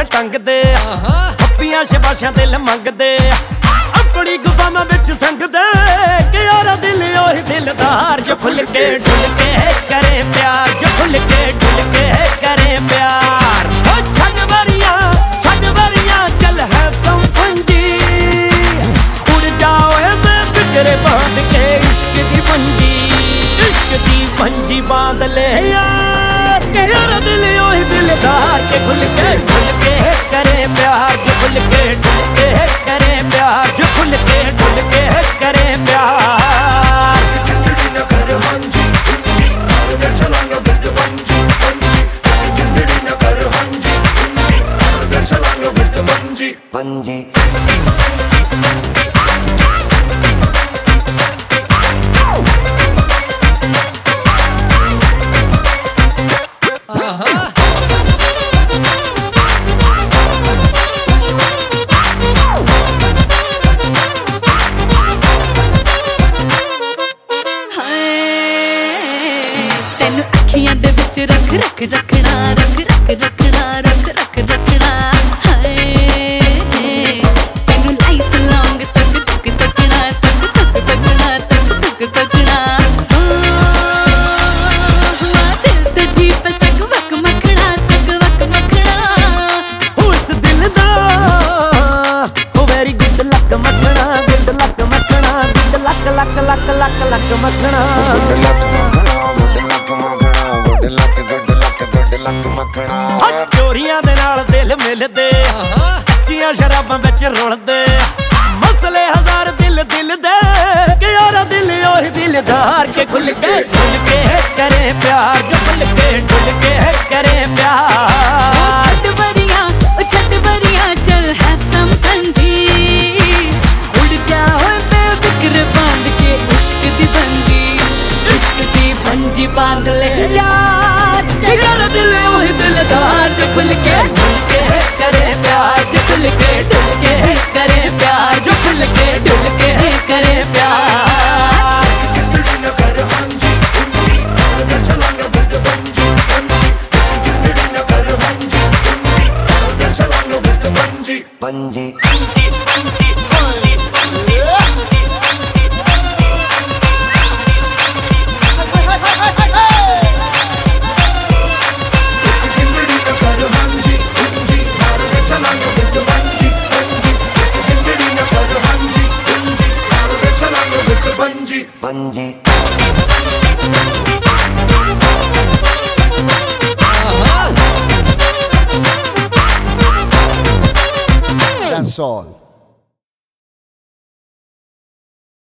ਟੰਗਦੇ ਹੱਪੀਆਂ ਸ਼ਬਾਸ਼ਾਂ ਦਿਲ ਮੰਗਦੇ ਆਪਣੀ ਗੁਫਾਵਾਂ ਵਿੱਚ ਸੰਗਦੇ ਕਿ ਯਾਰਾ ਦਿਲ ਉਹੀ ਦਿਲਦਾਰ ਜੋ ਖੁੱਲ ਕੇ ਡੁੱਲ ਕੇ ਕਰੇ ਪਿਆਰ ਜੋ ਖੁੱਲ ਕੇ ਡੁੱਲ ਕੇ ਕਰੇ ਪਿਆਰ। ਓ ਛੱਡ ਵਰੀਆਂ ਛੱਡ ਵਰੀਆਂ ਚੱਲ ਹੈਵ ਸਮ ਫਨ ਜੀ। ਉੜ ਜਾਓਏ ਮੈਂ ਫਿਕਰੇ ਬਾਂਧ ਕੇ ਇਸ਼ਕ ਦੀ ਪੰਜੀ ਇਸ਼ਕ ਦੀ ਪੰਜੀ ਬਾਂਧ ਲੈ ਯਾਰ के यार दिल यो ही दिलदार के खुल के खुल के करे प्यार, जो खुल के खुल के करे प्यार, जो खुल के खुल के करे प्यार। ज़िंदगी न कर हंजी और न चलाना बंद बंजी ज़िंदगी न कर हंजी और न चलाना बंद बंजी बंजी ਅੱਖੀਆਂ ਦੇ ਵਿੱਚ ਰੱਖ ਰੱਖ ਰੱਖਣਾ ਰੱਖ ਰੱਖ ਰੱਖਣਾ ਰੱਖ ਰੱਖ ਰੱਖਣਾ। ਹਾਏ ਤੈਨੂੰ ਲਾਈਫ ਲੌਂਗ ਤੱਕ ਤੱਕ ਤੱਕਣਾ ਤੱਕ ਤੱਕ ਤੱਕਣਾ ਤੱਕ ਤੱਕ ਤੱਕਣਾ। ਲੱਕ ਲੱਕ ਲੱਕ ਲੱਕ ਲੱਕ ਮੱਖਣਾ ਲੱਕ ਮੱਖਣਾ ਹਾ ਚੋਰੀਆਂ ਦੇ ਨਾਲ ਦਿਲ ਮਿਲਦੇ ਕੱਚੀਆਂ ਸ਼ਰਾਬਾਂ ਵਿੱਚ ਰੁਲਦੇ ਮਸਲੇ ਹਜ਼ਾਰ ਦਿਲ ਦਿਲ ਦੇ ਕਿ ਯਾਰਾ ਦਿਲ ਉਹੀ ਦਿਲਦਾਰ ਕੇ ਖੁੱਲ ਕੇ ਖੁੱਲ ਕੇ ਕਰੇ ਪਿਆਰ ਜੋ ਖੁੱਲ ਕੇ ਡੁੱਲ ਕੇ ਕਰੇ ਪਿਆਰ ਛੱਡ ਬਰੀਆਂ ਉਹ ਛੱਡ ਬਰੀਆਂ ਚੱਲ ਹੈਵ ਸਮ ਫਨ ਜੀ ਉੜ ਜਾ ਓਏ ਬੇਫਿਕਰ ਬਾਂਧ ਕੇ ਇਸ਼ਕ ਦੀ ਬੰਜੀ ਇਸ਼ਕ ਦੀ ਬੰਜੀ ਬਾਂਧ ਲੈ ਯਾਰ ਕਿ ਯਾਰ ਦਿਲ लगा चुपल के ढुलके करे प्यार चुपल के ढुलके करे प्यार चुपल के ढुलके करे प्यार। पंजी uh-huh. that's all